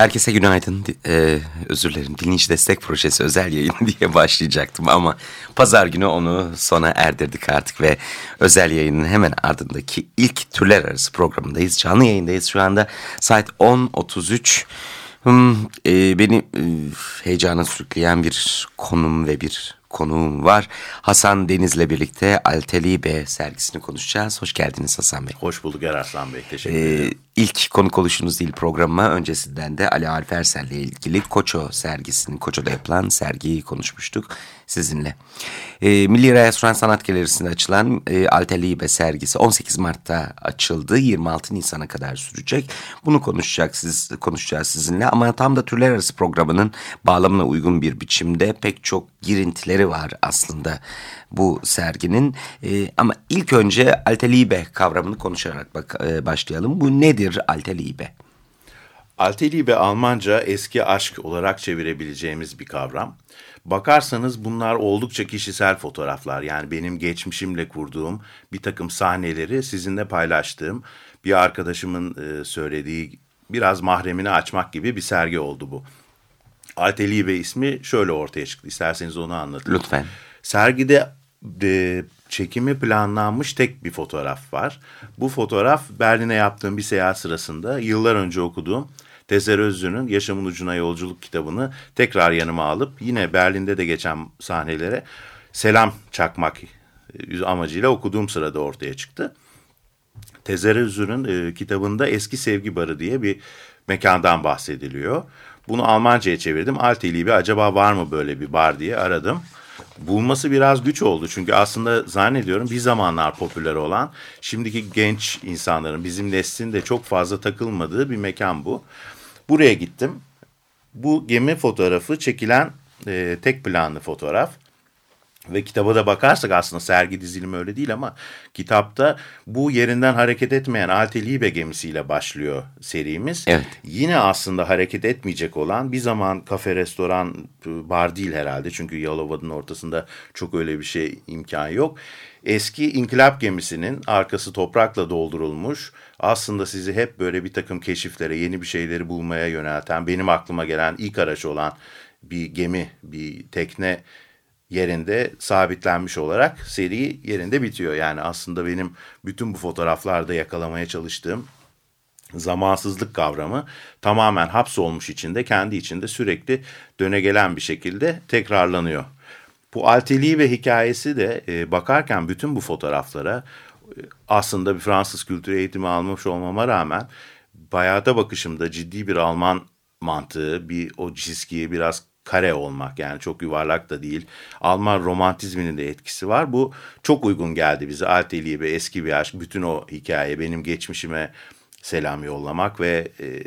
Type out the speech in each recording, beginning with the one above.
Herkese günaydın. Ee, özür dilerim. Dinleyici Destek Projesi özel yayın diye başlayacaktım ama pazar günü onu sona erdirdik artık ve özel yayının hemen ardındaki ilk türler arası programındayız. Canlı yayındayız şu anda. Saat 10.33. Hmm, e, beni e, heyecana sürükleyen bir konum ve bir konuğum var. Hasan Deniz'le birlikte Altelibe sergisini konuşacağız. Hoş geldiniz Hasan Bey. Hoş bulduk Eraslan Bey. Teşekkür ee, ederim. İlk konuk oluşunuz değil programıma. Öncesinden de Ali Alfersel ile ilgili Koço sergisinin, Koço'da yapılan sergiyi konuşmuştuk sizinle. E, Milli Restoran Sanat Galerisi'nde açılan e, Altelibe sergisi 18 Mart'ta açıldı. 26 Nisan'a kadar sürecek. Bunu konuşacak siz, konuşacağız sizinle ama tam da türler arası programının bağlamına uygun bir biçimde pek çok girintileri var aslında bu serginin. E, ama ilk önce Altelibe kavramını konuşarak bak, e, başlayalım. Bu nedir Altelibe? Altelibe Almanca eski aşk olarak çevirebileceğimiz bir kavram. Bakarsanız bunlar oldukça kişisel fotoğraflar. Yani benim geçmişimle kurduğum bir takım sahneleri sizinle paylaştığım bir arkadaşımın e, söylediği biraz mahremini açmak gibi bir sergi oldu bu. Altelibe ismi şöyle ortaya çıktı. İsterseniz onu anlatayım. Lütfen. Sergide e, çekimi planlanmış tek bir fotoğraf var. Bu fotoğraf Berlin'e yaptığım bir seyahat sırasında yıllar önce okuduğum Tezer Özlü'nün Yaşamın Ucuna Yolculuk kitabını tekrar yanıma alıp yine Berlin'de de geçen sahnelere selam çakmak e, amacıyla okuduğum sırada ortaya çıktı. Tezer Özlü'nün e, kitabında Eski Sevgi Barı diye bir mekandan bahsediliyor. Bunu Almanca'ya çevirdim. Altelibi acaba var mı böyle bir bar diye aradım bulması biraz güç oldu. Çünkü aslında zannediyorum bir zamanlar popüler olan şimdiki genç insanların bizim neslin de çok fazla takılmadığı bir mekan bu. Buraya gittim. Bu gemi fotoğrafı çekilen e, tek planlı fotoğraf. Ve kitaba da bakarsak aslında sergi dizilimi öyle değil ama kitapta bu yerinden hareket etmeyen Altelibe gemisiyle başlıyor serimiz. Evet. Yine aslında hareket etmeyecek olan bir zaman kafe, restoran, bar değil herhalde. Çünkü Yalova'nın ortasında çok öyle bir şey imkan yok. Eski inkılap gemisinin arkası toprakla doldurulmuş. Aslında sizi hep böyle bir takım keşiflere, yeni bir şeyleri bulmaya yönelten, benim aklıma gelen ilk araç olan bir gemi, bir tekne yerinde sabitlenmiş olarak seri yerinde bitiyor. Yani aslında benim bütün bu fotoğraflarda yakalamaya çalıştığım zamansızlık kavramı tamamen hapsolmuş içinde kendi içinde sürekli döne gelen bir şekilde tekrarlanıyor. Bu alteliği ve hikayesi de e, bakarken bütün bu fotoğraflara e, aslında bir Fransız kültürü eğitimi almış olmama rağmen hayata bakışımda ciddi bir Alman mantığı, bir o çizgiye biraz kare olmak yani çok yuvarlak da değil. Alman romantizminin de etkisi var. Bu çok uygun geldi bize. Alteliği ve eski bir aşk bütün o hikaye benim geçmişime selam yollamak ve e,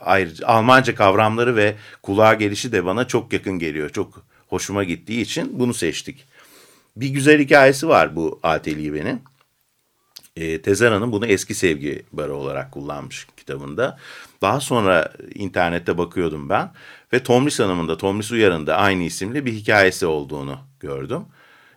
ayrıca Almanca kavramları ve kulağa gelişi de bana çok yakın geliyor. Çok hoşuma gittiği için bunu seçtik. Bir güzel hikayesi var bu Alteliği'nin. E, Tezer Hanım bunu eski sevgi barı olarak kullanmış kitabında. Daha sonra internette bakıyordum ben ve Tomris Hanım'ın da Tomris Uyar'ın da aynı isimli bir hikayesi olduğunu gördüm.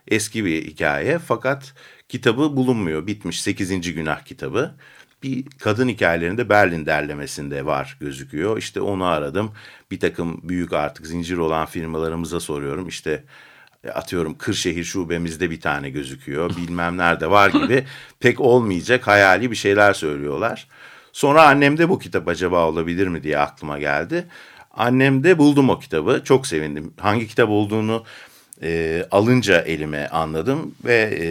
Eski bir hikaye fakat kitabı bulunmuyor. Bitmiş 8. günah kitabı. Bir kadın hikayelerinde Berlin derlemesinde var gözüküyor. İşte onu aradım. Bir takım büyük artık zincir olan firmalarımıza soruyorum. İşte atıyorum Kırşehir şubemizde bir tane gözüküyor. Bilmem nerede var gibi pek olmayacak hayali bir şeyler söylüyorlar. Sonra annemde bu kitap acaba olabilir mi diye aklıma geldi. Annemde buldum o kitabı. Çok sevindim. Hangi kitap olduğunu e, alınca elime anladım ve e,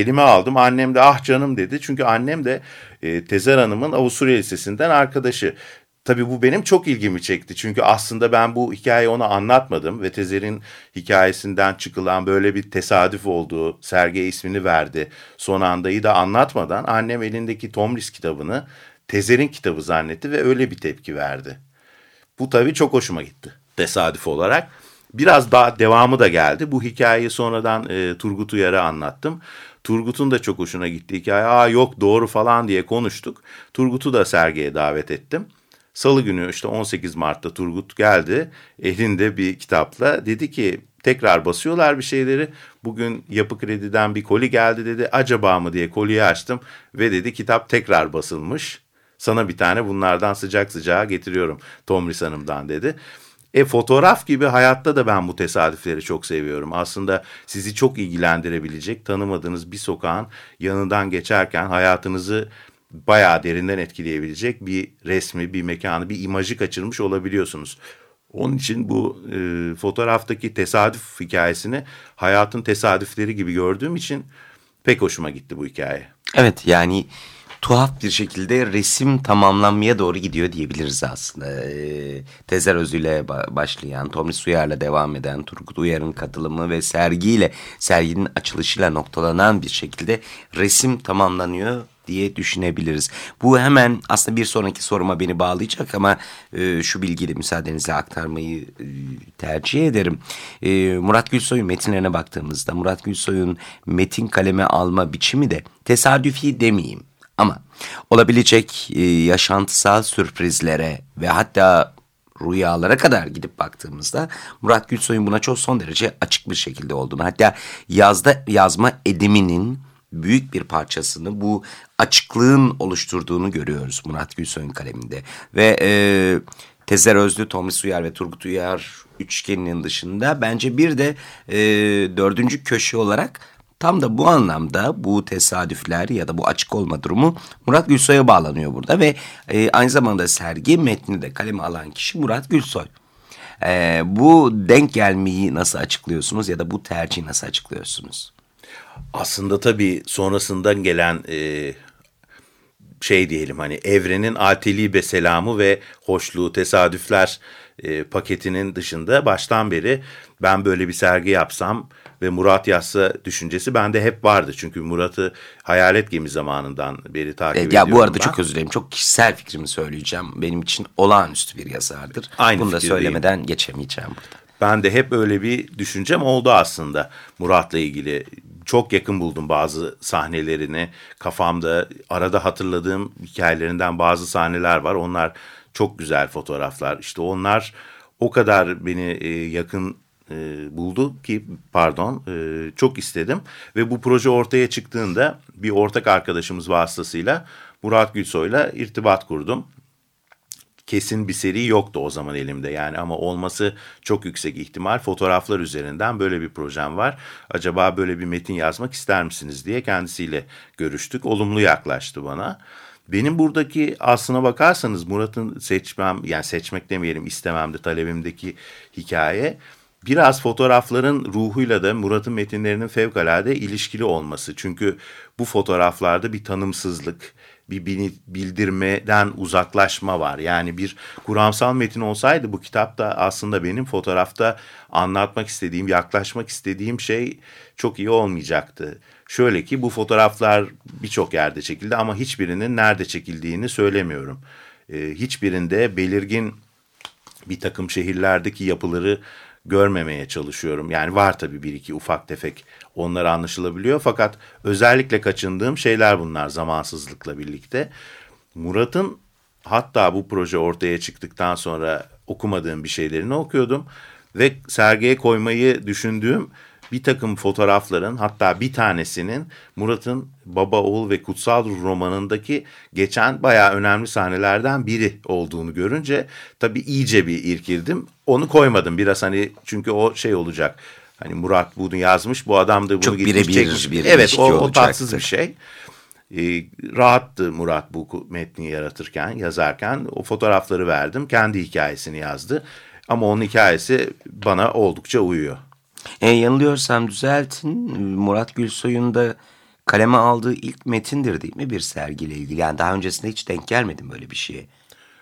elime aldım. Annem de ah canım dedi. Çünkü annem de e, Tezer Hanım'ın Avusturya Lisesi'nden arkadaşı. Tabii bu benim çok ilgimi çekti. Çünkü aslında ben bu hikayeyi ona anlatmadım. Ve Tezer'in hikayesinden çıkılan böyle bir tesadüf olduğu sergiye ismini verdi. Son andayı da anlatmadan annem elindeki Tomris kitabını Tezer'in kitabı zannetti ve öyle bir tepki verdi. Bu tabii çok hoşuma gitti tesadüf olarak. Biraz daha devamı da geldi. Bu hikayeyi sonradan e, Turgut Uyar'a anlattım. Turgut'un da çok hoşuna gitti hikaye. Aa yok doğru falan diye konuştuk. Turgut'u da sergiye davet ettim. Salı günü işte 18 Mart'ta Turgut geldi. Elinde bir kitapla. Dedi ki tekrar basıyorlar bir şeyleri. Bugün Yapı Kredi'den bir koli geldi dedi. Acaba mı diye koliyi açtım. Ve dedi kitap tekrar basılmış. Sana bir tane bunlardan sıcak sıcağa getiriyorum Tomris Hanım'dan dedi. E fotoğraf gibi hayatta da ben bu tesadüfleri çok seviyorum. Aslında sizi çok ilgilendirebilecek tanımadığınız bir sokağın yanından geçerken hayatınızı bayağı derinden etkileyebilecek bir resmi, bir mekanı, bir imajı kaçırmış olabiliyorsunuz. Onun için bu e, fotoğraftaki tesadüf hikayesini hayatın tesadüfleri gibi gördüğüm için pek hoşuma gitti bu hikaye. Evet yani tuhaf bir şekilde resim tamamlanmaya doğru gidiyor diyebiliriz aslında. E, Tezer Özü'yle başlayan, Tomris Uyar'la devam eden, Turgut Uyar'ın katılımı ve sergiyle, serginin açılışıyla noktalanan bir şekilde resim tamamlanıyor diye düşünebiliriz. Bu hemen aslında bir sonraki soruma beni bağlayacak ama e, şu bilgiyle müsaadenizle aktarmayı e, tercih ederim. E, Murat Gülsoy'un metinlerine baktığımızda Murat Gülsoy'un metin kaleme alma biçimi de tesadüfi demeyeyim ama olabilecek e, yaşantısal sürprizlere ve hatta rüyalara kadar gidip baktığımızda Murat Gülsoy'un buna çok son derece açık bir şekilde olduğunu hatta yazda yazma ediminin büyük bir parçasını bu açıklığın oluşturduğunu görüyoruz Murat Gülsoy'un kaleminde. Ve e, Tezer Özlü, Tomris Uyar ve Turgut Uyar üçgeninin dışında bence bir de e, dördüncü köşe olarak tam da bu anlamda bu tesadüfler ya da bu açık olma durumu Murat Gülsoy'a bağlanıyor burada ve e, aynı zamanda sergi metni de kaleme alan kişi Murat Gülsoy. E, bu denk gelmeyi nasıl açıklıyorsunuz ya da bu tercihi nasıl açıklıyorsunuz? Aslında tabii sonrasından gelen e, şey diyelim hani evrenin atili be selamı ve hoşluğu tesadüfler e, paketinin dışında baştan beri ben böyle bir sergi yapsam ve Murat yazsa düşüncesi bende hep vardı. Çünkü Murat'ı Hayalet Gemi zamanından beri takip evet, ediyorum Ya bu arada ben. çok özür dilerim. Çok kişisel fikrimi söyleyeceğim. Benim için olağanüstü bir yazardır. Aynı Bunu da söylemeden geçemeyeceğim burada. Ben de hep öyle bir düşüncem oldu aslında Murat'la ilgili çok yakın buldum bazı sahnelerini. Kafamda arada hatırladığım hikayelerinden bazı sahneler var. Onlar çok güzel fotoğraflar. İşte onlar o kadar beni e, yakın e, buldu ki pardon e, çok istedim. Ve bu proje ortaya çıktığında bir ortak arkadaşımız vasıtasıyla Murat Gülsoy'la irtibat kurdum kesin bir seri yoktu o zaman elimde yani ama olması çok yüksek ihtimal fotoğraflar üzerinden böyle bir projem var. Acaba böyle bir metin yazmak ister misiniz diye kendisiyle görüştük. Olumlu yaklaştı bana. Benim buradaki aslına bakarsanız Murat'ın seçmem yani seçmek demeyelim istememde talebimdeki hikaye biraz fotoğrafların ruhuyla da Murat'ın metinlerinin fevkalade ilişkili olması. Çünkü bu fotoğraflarda bir tanımsızlık, bir bildirmeden uzaklaşma var. Yani bir kuramsal metin olsaydı bu kitapta aslında benim fotoğrafta anlatmak istediğim, yaklaşmak istediğim şey çok iyi olmayacaktı. Şöyle ki bu fotoğraflar birçok yerde çekildi ama hiçbirinin nerede çekildiğini söylemiyorum. Ee, hiçbirinde belirgin bir takım şehirlerdeki yapıları görmemeye çalışıyorum. Yani var tabii bir iki ufak tefek onlar anlaşılabiliyor fakat özellikle kaçındığım şeyler bunlar zamansızlıkla birlikte. Murat'ın hatta bu proje ortaya çıktıktan sonra okumadığım bir şeylerini okuyordum ve sergiye koymayı düşündüğüm bir takım fotoğrafların hatta bir tanesinin Murat'ın Baba Oğul ve Kutsal Ruh romanındaki geçen bayağı önemli sahnelerden biri olduğunu görünce tabii iyice bir irkildim. Onu koymadım biraz hani çünkü o şey olacak. Hani Murat bunu yazmış bu adam da bunu Çok gitmiş çekmiş. Bir evet o, o tatsız bir şey. E, rahattı Murat bu metni yaratırken, yazarken. O fotoğrafları verdim. Kendi hikayesini yazdı. Ama onun hikayesi bana oldukça uyuyor. E, yanılıyorsam düzeltin. Murat Gülsoy'un da kaleme aldığı ilk metindir değil mi bir sergiyle ilgili? Yani daha öncesinde hiç denk gelmedim böyle bir şeye.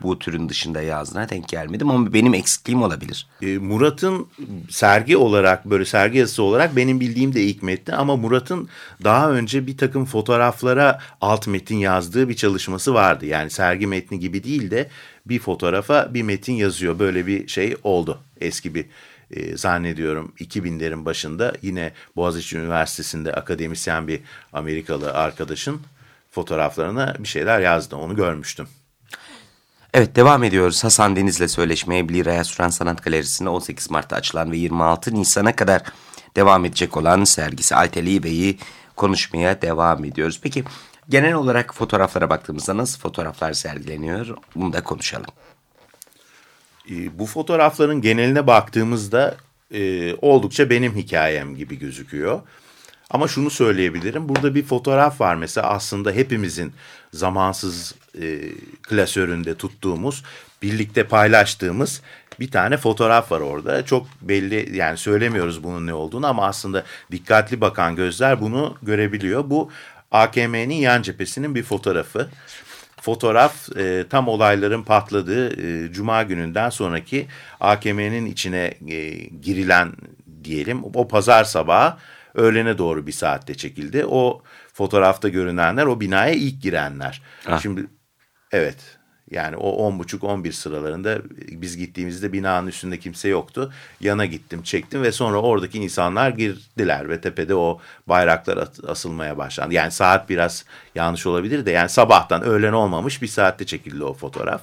bu türün dışında yazdığına denk gelmedim ama benim eksikliğim olabilir. E, Murat'ın sergi olarak böyle sergi yazısı olarak benim bildiğim de ilk metni ama Murat'ın daha önce bir takım fotoğraflara alt metin yazdığı bir çalışması vardı. Yani sergi metni gibi değil de bir fotoğrafa bir metin yazıyor. Böyle bir şey oldu eski bir e, zannediyorum 2000'lerin başında yine Boğaziçi Üniversitesi'nde akademisyen bir Amerikalı arkadaşın fotoğraflarına bir şeyler yazdı. Onu görmüştüm. Evet devam ediyoruz. Hasan Deniz'le söyleşmeye Biliraya Süren Sanat Galerisi'nde 18 Mart'ta açılan ve 26 Nisan'a kadar devam edecek olan sergisi Alteli Bey'i konuşmaya devam ediyoruz. Peki genel olarak fotoğraflara baktığımızda nasıl fotoğraflar sergileniyor? Bunu da konuşalım. E, bu fotoğrafların geneline baktığımızda e, oldukça benim hikayem gibi gözüküyor. Ama şunu söyleyebilirim. Burada bir fotoğraf var mesela aslında hepimizin zamansız e, klasöründe tuttuğumuz, birlikte paylaştığımız bir tane fotoğraf var orada. Çok belli yani söylemiyoruz bunun ne olduğunu ama aslında dikkatli bakan gözler bunu görebiliyor. Bu AKM'nin yan cephesinin bir fotoğrafı. Fotoğraf e, tam olayların patladığı e, Cuma gününden sonraki AKM'nin içine e, girilen diyelim o pazar sabahı öğlene doğru bir saatte çekildi. O fotoğrafta görünenler o binaya ilk girenler. Ah. Şimdi evet yani o 10.30-11 sıralarında biz gittiğimizde binanın üstünde kimse yoktu. Yana gittim çektim ve sonra oradaki insanlar girdiler ve tepede o bayraklar asılmaya başlandı. Yani saat biraz yanlış olabilir de yani sabahtan öğlen olmamış bir saatte çekildi o fotoğraf.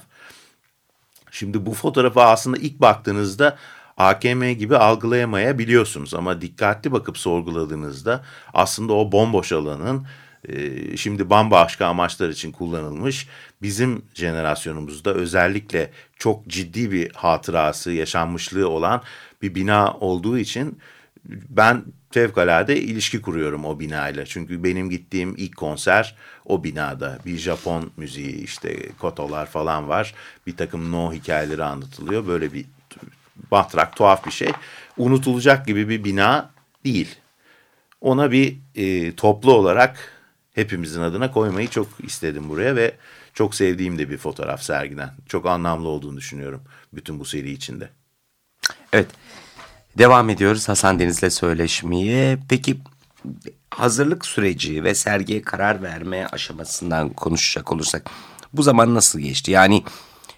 Şimdi bu fotoğrafa aslında ilk baktığınızda AKM gibi algılayamayabiliyorsunuz ama dikkatli bakıp sorguladığınızda aslında o bomboş alanın e, şimdi bambaşka amaçlar için kullanılmış bizim jenerasyonumuzda özellikle çok ciddi bir hatırası, yaşanmışlığı olan bir bina olduğu için ben fevkalade ilişki kuruyorum o binayla. Çünkü benim gittiğim ilk konser o binada. Bir Japon müziği işte kotolar falan var. Bir takım no hikayeleri anlatılıyor. Böyle bir batrak, tuhaf bir şey. Unutulacak gibi bir bina değil. Ona bir e, toplu olarak hepimizin adına koymayı çok istedim buraya ve çok sevdiğim de bir fotoğraf sergiden. Çok anlamlı olduğunu düşünüyorum bütün bu seri içinde. Evet. Devam ediyoruz Hasan Deniz'le söyleşmeye. Peki hazırlık süreci ve sergiye karar verme aşamasından konuşacak olursak bu zaman nasıl geçti? Yani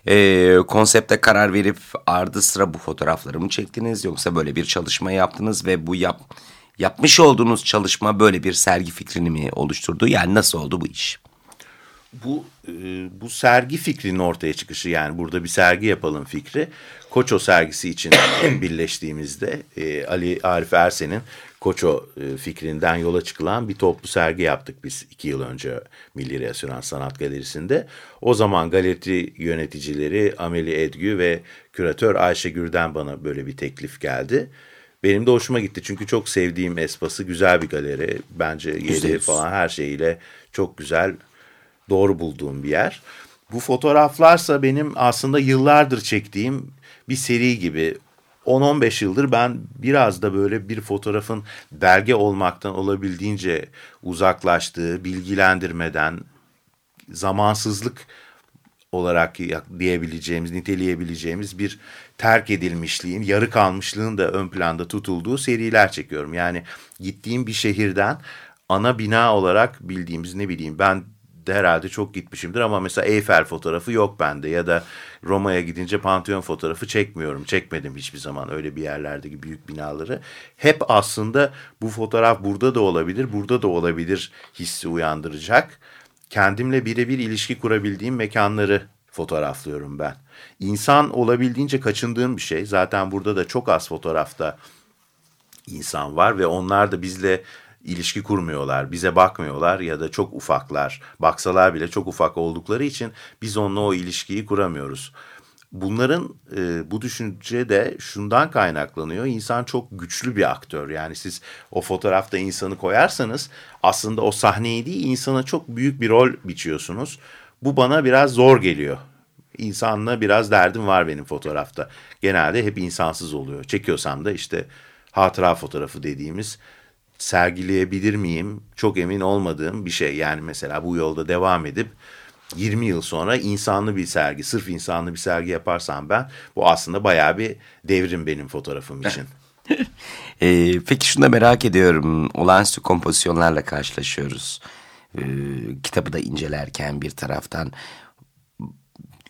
e, konsepte karar verip ardı sıra bu fotoğrafları mı çektiniz yoksa böyle bir çalışma yaptınız ve bu yap yapmış olduğunuz çalışma böyle bir sergi fikrini mi oluşturdu? Yani nasıl oldu bu iş? Bu e, bu sergi fikrinin ortaya çıkışı yani burada bir sergi yapalım fikri. Koço sergisi için birleştiğimizde e, Ali Arif Ersen'in Koço e, fikrinden yola çıkılan bir toplu sergi yaptık biz iki yıl önce Milli Resonans Sanat Galerisi'nde. O zaman galeri yöneticileri Ameli Edgü ve küratör Ayşe Gür'den bana böyle bir teklif geldi. Benim de hoşuma gitti çünkü çok sevdiğim Espas'ı güzel bir galeri. Bence yeri falan her şeyiyle çok güzel, doğru bulduğum bir yer. Bu fotoğraflarsa benim aslında yıllardır çektiğim bir seri gibi 10-15 yıldır ben biraz da böyle bir fotoğrafın belge olmaktan olabildiğince uzaklaştığı, bilgilendirmeden, zamansızlık olarak diyebileceğimiz, niteleyebileceğimiz bir terk edilmişliğin, yarı kalmışlığın da ön planda tutulduğu seriler çekiyorum. Yani gittiğim bir şehirden ana bina olarak bildiğimiz ne bileyim ben de herhalde çok gitmişimdir ama mesela Eiffel fotoğrafı yok bende ya da Roma'ya gidince Pantheon fotoğrafı çekmiyorum. Çekmedim hiçbir zaman öyle bir yerlerdeki büyük binaları. Hep aslında bu fotoğraf burada da olabilir, burada da olabilir hissi uyandıracak. Kendimle birebir ilişki kurabildiğim mekanları fotoğraflıyorum ben. İnsan olabildiğince kaçındığım bir şey. Zaten burada da çok az fotoğrafta insan var ve onlar da bizle ilişki kurmuyorlar, bize bakmıyorlar ya da çok ufaklar. Baksalar bile çok ufak oldukları için biz onunla o ilişkiyi kuramıyoruz. Bunların e, bu düşünce de şundan kaynaklanıyor. İnsan çok güçlü bir aktör. Yani siz o fotoğrafta insanı koyarsanız aslında o sahneyi değil insana çok büyük bir rol biçiyorsunuz. Bu bana biraz zor geliyor. İnsanla biraz derdim var benim fotoğrafta. Genelde hep insansız oluyor. Çekiyorsam da işte hatıra fotoğrafı dediğimiz sergileyebilir miyim çok emin olmadığım bir şey. Yani mesela bu yolda devam edip 20 yıl sonra insanlı bir sergi, sırf insanlı bir sergi yaparsam ben bu aslında bayağı bir devrim benim fotoğrafım için. e, peki şunu da merak ediyorum. Olağanüstü kompozisyonlarla karşılaşıyoruz. E, kitabı da incelerken bir taraftan.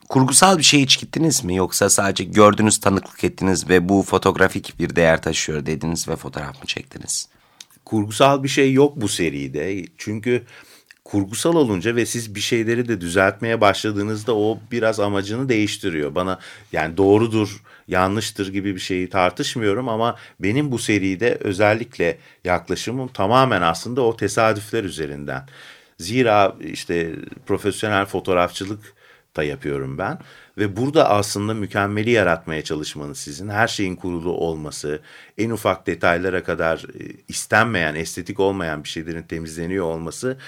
Kurgusal bir şey hiç gittiniz mi? Yoksa sadece gördünüz, tanıklık ettiniz ve bu fotoğrafik bir değer taşıyor dediniz ve fotoğraf mı çektiniz? Kurgusal bir şey yok bu seride. Çünkü kurgusal olunca ve siz bir şeyleri de düzeltmeye başladığınızda o biraz amacını değiştiriyor. Bana yani doğrudur, yanlıştır gibi bir şeyi tartışmıyorum ama benim bu seride özellikle yaklaşımım tamamen aslında o tesadüfler üzerinden. Zira işte profesyonel fotoğrafçılık da yapıyorum ben. Ve burada aslında mükemmeli yaratmaya çalışmanız sizin. Her şeyin kurulu olması, en ufak detaylara kadar e, istenmeyen, estetik olmayan bir şeylerin temizleniyor olması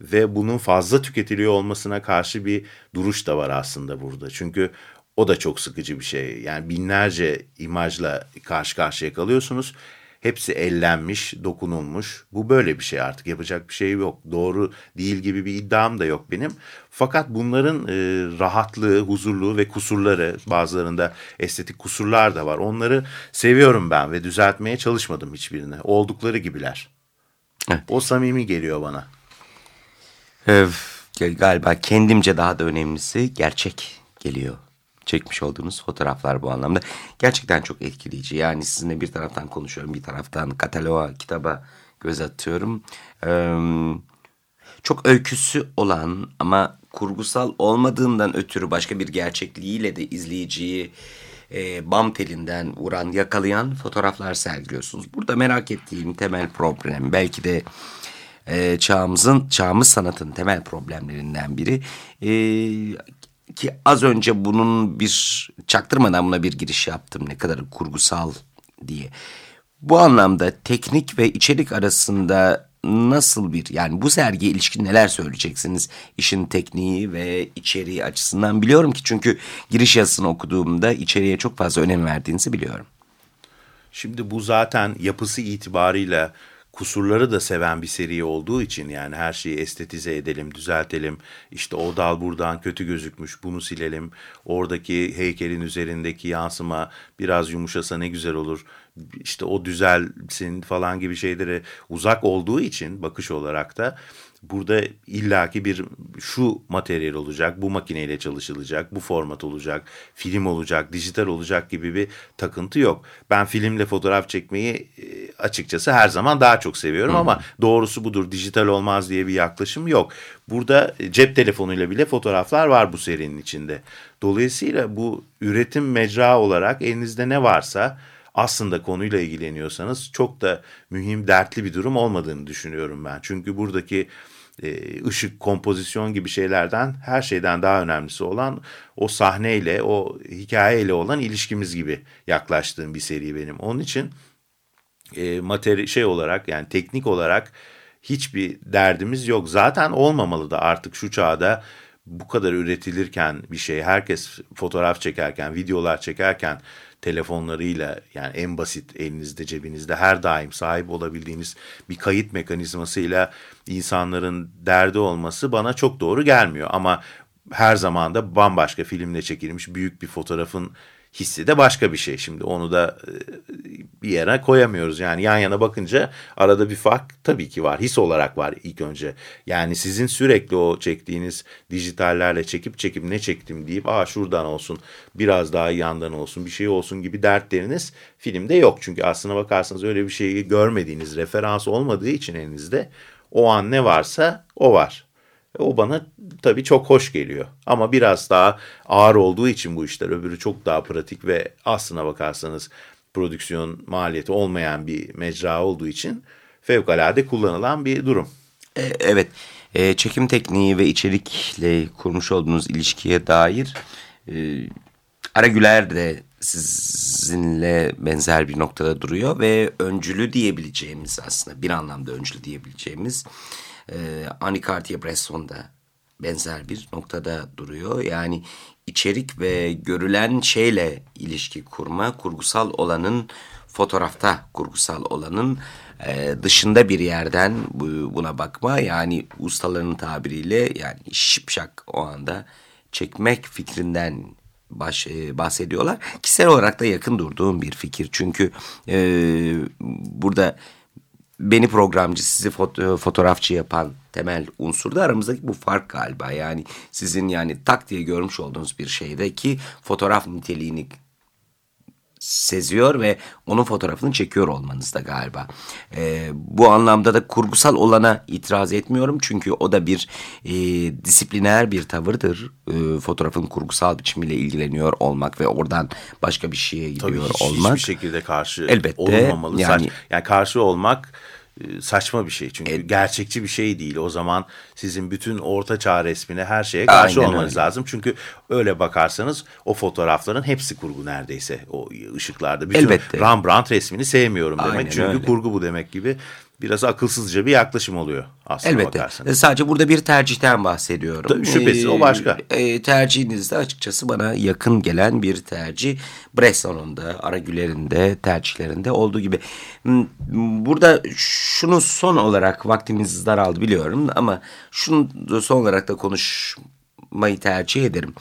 ve bunun fazla tüketiliyor olmasına karşı bir duruş da var aslında burada. Çünkü o da çok sıkıcı bir şey. Yani binlerce imajla karşı karşıya kalıyorsunuz. Hepsi ellenmiş, dokunulmuş. Bu böyle bir şey artık yapacak bir şey yok. Doğru değil gibi bir iddiam da yok benim. Fakat bunların e, rahatlığı, huzurluğu ve kusurları, bazılarında estetik kusurlar da var. Onları seviyorum ben ve düzeltmeye çalışmadım hiçbirini. Oldukları gibiler. Evet. O samimi geliyor bana. Ee, galiba kendimce daha da önemlisi gerçek geliyor. Çekmiş olduğunuz fotoğraflar bu anlamda. Gerçekten çok etkileyici. Yani sizinle bir taraftan konuşuyorum, bir taraftan kataloğa, kitaba göz atıyorum. Ee, çok öyküsü olan ama kurgusal olmadığından ötürü başka bir gerçekliğiyle de izleyiciyi e, bam telinden vuran, yakalayan fotoğraflar sergiliyorsunuz. Burada merak ettiğim temel problem belki de e, çağımızın, çağımız sanatın temel problemlerinden biri. E, ki az önce bunun bir çaktırmadan buna bir giriş yaptım ne kadar kurgusal diye. Bu anlamda teknik ve içerik arasında nasıl bir yani bu sergiye ilişkin neler söyleyeceksiniz işin tekniği ve içeriği açısından biliyorum ki çünkü giriş yazısını okuduğumda içeriğe çok fazla önem verdiğinizi biliyorum. Şimdi bu zaten yapısı itibarıyla kusurları da seven bir seri olduğu için yani her şeyi estetize edelim, düzeltelim. İşte o dal buradan kötü gözükmüş, bunu silelim. Oradaki heykelin üzerindeki yansıma biraz yumuşasa ne güzel olur. İşte o düzelsin falan gibi şeylere uzak olduğu için bakış olarak da burada illaki bir şu materyal olacak, bu makineyle çalışılacak, bu format olacak, film olacak, dijital olacak gibi bir takıntı yok. Ben filmle fotoğraf çekmeyi e, açıkçası her zaman daha çok seviyorum hmm. ama doğrusu budur, dijital olmaz diye bir yaklaşım yok. Burada cep telefonuyla bile fotoğraflar var bu serinin içinde. Dolayısıyla bu üretim mecra olarak elinizde ne varsa aslında konuyla ilgileniyorsanız çok da mühim, dertli bir durum olmadığını düşünüyorum ben. Çünkü buradaki e, ışık, kompozisyon gibi şeylerden her şeyden daha önemlisi olan o sahneyle, o hikayeyle olan ilişkimiz gibi yaklaştığım bir seri benim. Onun için e, materi şey olarak yani teknik olarak hiçbir derdimiz yok. Zaten olmamalı da artık şu çağda bu kadar üretilirken bir şey herkes fotoğraf çekerken, videolar çekerken telefonlarıyla yani en basit elinizde cebinizde her daim sahip olabildiğiniz bir kayıt mekanizmasıyla insanların derdi olması bana çok doğru gelmiyor. Ama her zaman da bambaşka filmle çekilmiş büyük bir fotoğrafın hissi de başka bir şey. Şimdi onu da e, bir yere koyamıyoruz. Yani yan yana bakınca arada bir fark tabii ki var. His olarak var ilk önce. Yani sizin sürekli o çektiğiniz dijitallerle çekip çekip ne çektim deyip aa şuradan olsun biraz daha yandan olsun bir şey olsun gibi dertleriniz filmde yok. Çünkü aslına bakarsanız öyle bir şeyi görmediğiniz referans olmadığı için elinizde o an ne varsa o var. O bana tabii çok hoş geliyor. Ama biraz daha ağır olduğu için bu işler öbürü çok daha pratik ve aslına bakarsanız prodüksiyon maliyeti olmayan bir mecra olduğu için fevkalade kullanılan bir durum. E, evet, e, çekim tekniği ve içerikle kurmuş olduğunuz ilişkiye dair e, Ara Güler de sizinle benzer bir noktada duruyor ve öncülü diyebileceğimiz aslında bir anlamda öncülü diyebileceğimiz e, Annie Cartier-Bresson da benzer bir noktada duruyor. Yani içerik ve görülen şeyle ilişki kurma, kurgusal olanın fotoğrafta kurgusal olanın e, dışında bir yerden buna bakma yani ustaların tabiriyle yani şipşak o anda çekmek fikrinden baş, e, bahsediyorlar. Kişisel olarak da yakın durduğum bir fikir. Çünkü e, burada beni programcı, sizi foto, fotoğrafçı yapan temel unsur da aramızdaki bu fark galiba. Yani sizin yani tak diye görmüş olduğunuz bir şeyde ki fotoğraf niteliğini seziyor ve onun fotoğrafını çekiyor olmanızda galiba. E, bu anlamda da kurgusal olana itiraz etmiyorum çünkü o da bir e, disipliner bir tavırdır. E, fotoğrafın kurgusal biçimiyle ilgileniyor olmak ve oradan başka bir şeye gidiyor Tabii hiç, olmak. Hiçbir şekilde karşı Elbette, olmamalı. Yani, yani karşı olmak saçma bir şey. Çünkü e, gerçekçi bir şey değil. O zaman sizin bütün orta çağ resmine her şeye karşı olmanız öyle. lazım. Çünkü öyle bakarsanız o fotoğrafların hepsi kurgu neredeyse o ışıklarda. Bütün Elbette. Rembrandt resmini sevmiyorum demek. Aynen Çünkü öyle. kurgu bu demek gibi biraz akılsızca bir yaklaşım oluyor aslında Elbette. bakarsanız. Sadece burada bir tercihten bahsediyorum. Tabii, şüphesiz ee, o başka. E, tercihiniz de açıkçası bana yakın gelen bir tercih. Bresson'un da, Aragüler'in de tercihlerinde olduğu gibi. Burada şunu son olarak vaktimiz daraldı biliyorum ama şunu son olarak da konuşmayı tercih ederim.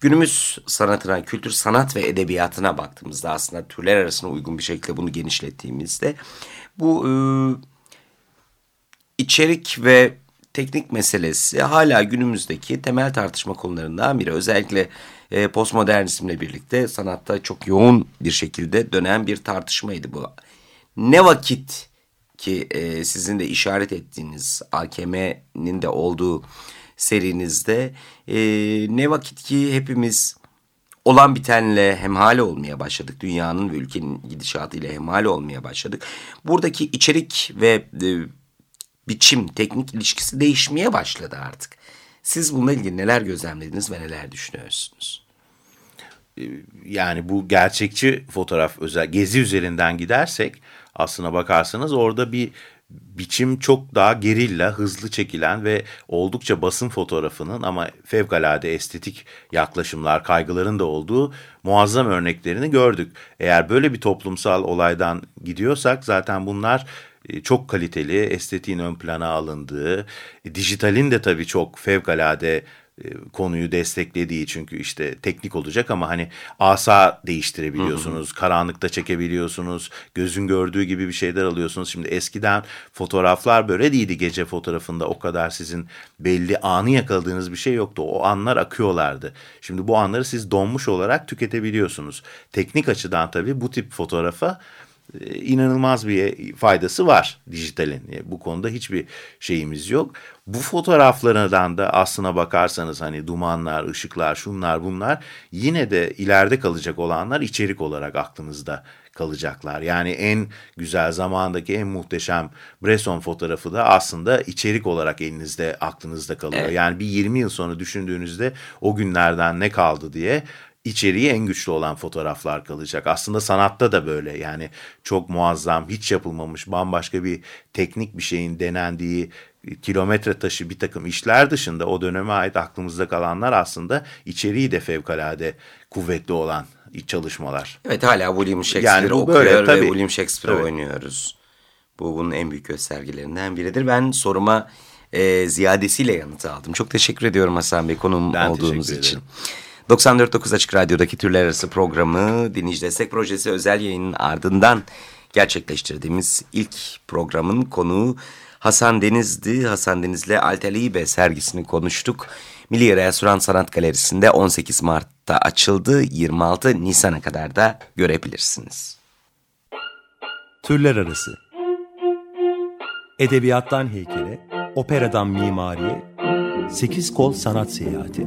Günümüz sanatına, kültür sanat ve edebiyatına baktığımızda aslında türler arasında uygun bir şekilde bunu genişlettiğimizde bu e, içerik ve teknik meselesi hala günümüzdeki temel tartışma konularından biri. Özellikle e, postmodernizmle birlikte sanatta çok yoğun bir şekilde dönen bir tartışmaydı bu. Ne vakit ki e, sizin de işaret ettiğiniz AKM'nin de olduğu serinizde e, ne vakit ki hepimiz olan bitenle hemhal olmaya başladık. Dünyanın ve ülkenin gidişatıyla hemhal olmaya başladık. Buradaki içerik ve e, biçim, teknik ilişkisi değişmeye başladı artık. Siz bununla ilgili neler gözlemlediniz ve neler düşünüyorsunuz? Ee, yani bu gerçekçi fotoğraf özel gezi üzerinden gidersek aslına bakarsanız orada bir biçim çok daha gerilla, hızlı çekilen ve oldukça basın fotoğrafının ama fevkalade estetik yaklaşımlar, kaygıların da olduğu muazzam örneklerini gördük. Eğer böyle bir toplumsal olaydan gidiyorsak zaten bunlar çok kaliteli, estetiğin ön plana alındığı, e, dijitalin de tabii çok fevkalade e, konuyu desteklediği çünkü işte teknik olacak ama hani asa değiştirebiliyorsunuz, hı hı. karanlıkta çekebiliyorsunuz, gözün gördüğü gibi bir şeyler alıyorsunuz. Şimdi eskiden fotoğraflar böyle değildi gece fotoğrafında o kadar sizin belli anı yakaladığınız bir şey yoktu. O anlar akıyorlardı. Şimdi bu anları siz donmuş olarak tüketebiliyorsunuz. Teknik açıdan tabii bu tip fotoğrafa e, inanılmaz bir faydası var dijitalin. E, bu konuda hiçbir şeyimiz yok. Bu fotoğraflarından da aslına bakarsanız hani dumanlar, ışıklar, şunlar bunlar yine de ileride kalacak olanlar içerik olarak aklınızda kalacaklar. Yani en güzel zamandaki en muhteşem Bresson fotoğrafı da aslında içerik olarak elinizde aklınızda kalıyor. Evet. Yani bir 20 yıl sonra düşündüğünüzde o günlerden ne kaldı diye içeriği en güçlü olan fotoğraflar kalacak. Aslında sanatta da böyle yani çok muazzam hiç yapılmamış bambaşka bir teknik bir şeyin denendiği kilometre taşı bir takım işler dışında o döneme ait aklımızda kalanlar aslında içeriği de fevkalade kuvvetli olan çalışmalar. Evet hala William Shakespeare yani okuyor böyle, tabii. ve William Shakespeare evet. oynuyoruz. Bu bunun en büyük göstergelerinden biridir. Ben soruma e, ziyadesiyle yanıt aldım. Çok teşekkür ediyorum Hasan Bey konum ben olduğunuz için. Ederim. 94.9 Açık Radyo'daki Türler Arası programı Dinleyici Destek Projesi özel yayının ardından gerçekleştirdiğimiz ilk programın konuğu Hasan Deniz'di. Hasan Deniz'le Altelibe sergisini konuştuk. Milli Restoran Sanat Galerisi'nde 18 Mart'ta açıldı. 26 Nisan'a kadar da görebilirsiniz. Türler Arası Edebiyattan heykele, operadan mimariye, sekiz kol sanat seyahati.